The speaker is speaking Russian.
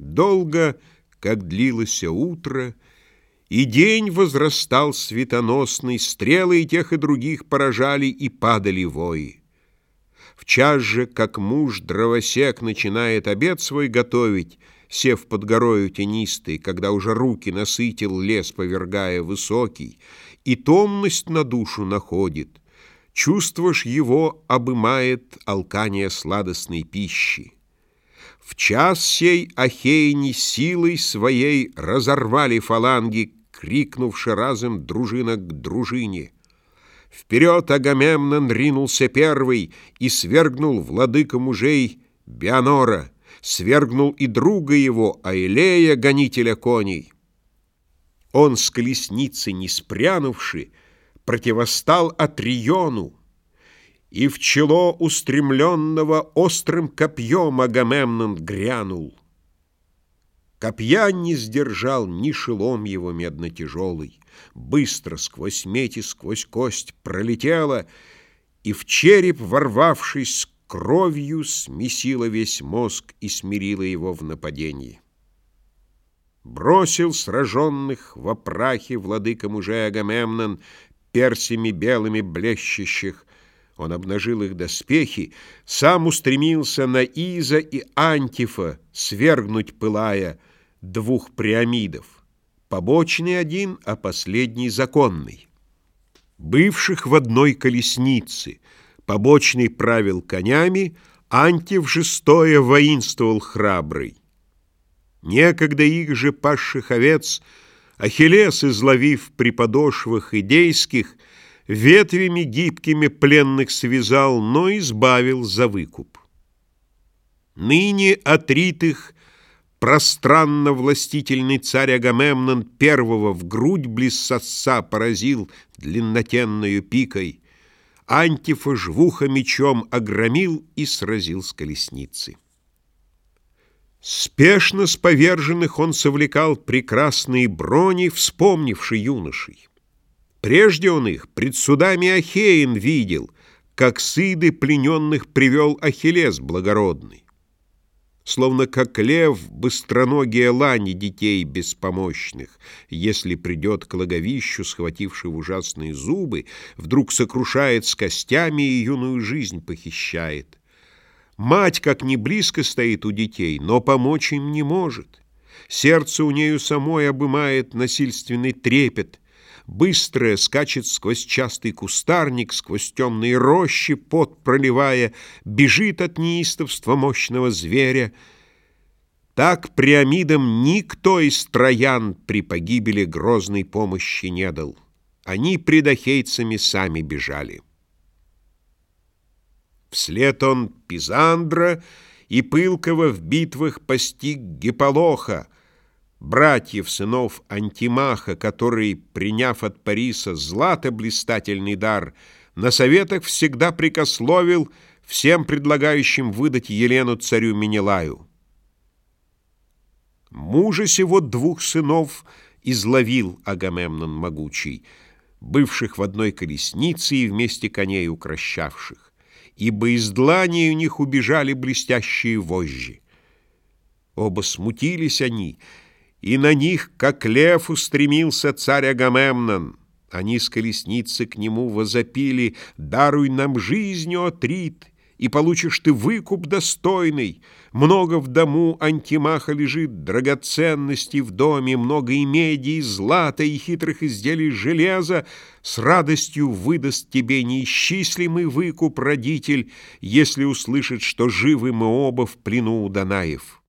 Долго, как длилось утро, и день возрастал светоносный, Стрелы и тех, и других поражали, и падали вои. В час же, как муж дровосек начинает обед свой готовить, Сев под горою тенистой, когда уже руки насытил лес, повергая высокий, И томность на душу находит, чувство ж его обымает алкание сладостной пищи. В час сей Ахейни силой своей разорвали фаланги, крикнувши разом дружина к дружине — Вперед Агамемнон ринулся первый и свергнул владыка мужей Бионора, свергнул и друга его, Аилея, гонителя коней. Он с колесницы, не спрянувши, противостал Атриону, и в чело устремленного острым копьем Агамемнон грянул. Копья не сдержал ни шелом его медно-тяжелый. Быстро сквозь медь и сквозь кость пролетела, И в череп, ворвавшись кровью, Смесила весь мозг и смирила его в нападении. Бросил сраженных во прахе владыка мужей Агамемнон Персями белыми блещущих, он обнажил их доспехи, сам устремился на Иза и Антифа, свергнуть пылая, двух приамидов. Побочный один, а последний законный. Бывших в одной колеснице, побочный правил конями, Антив же стоя воинствовал храбрый. Некогда их же пасших овец Ахиллес, изловив при подошвах идейских, Ветвями гибкими пленных связал, но избавил за выкуп. Ныне отритых Пространно властительный царь Агамемнон Первого в грудь близ сосца поразил длиннотенную пикой, Антифа жвуха мечом огромил и сразил с колесницы. Спешно с поверженных он совлекал прекрасные брони, вспомнивший юношей. Прежде он их пред судами Ахеин видел, как сыды плененных привел Ахиллес благородный. Словно как лев быстроногие лани детей беспомощных, Если придет к логовищу, схвативший ужасные зубы, Вдруг сокрушает с костями и юную жизнь похищает. Мать как не близко стоит у детей, но помочь им не может. Сердце у нею самой обымает насильственный трепет, Быстрая скачет сквозь частый кустарник, сквозь темные рощи, пот проливая, бежит от неистовства мощного зверя. Так Приамидам никто из троян при погибели грозной помощи не дал. Они пред ахейцами сами бежали. Вслед он Пизандра и Пылкова в битвах постиг Гиполоха, братьев, сынов Антимаха, который, приняв от Париса злато блистательный дар, на советах всегда прикословил всем предлагающим выдать Елену царю Менелаю. Мужа сего двух сынов изловил Агамемнон могучий, бывших в одной колеснице и вместе коней укращавших, ибо из длани у них убежали блестящие вожжи. Оба смутились они — и на них, как лев, устремился царь Агамемнон. Они с колесницы к нему возопили «Даруй нам жизнь, о и получишь ты выкуп достойный. Много в дому Антимаха лежит драгоценностей в доме, много и меди, и злата, и хитрых изделий железа. С радостью выдаст тебе неисчислимый выкуп родитель, если услышит, что живы мы оба в плену у Данаев».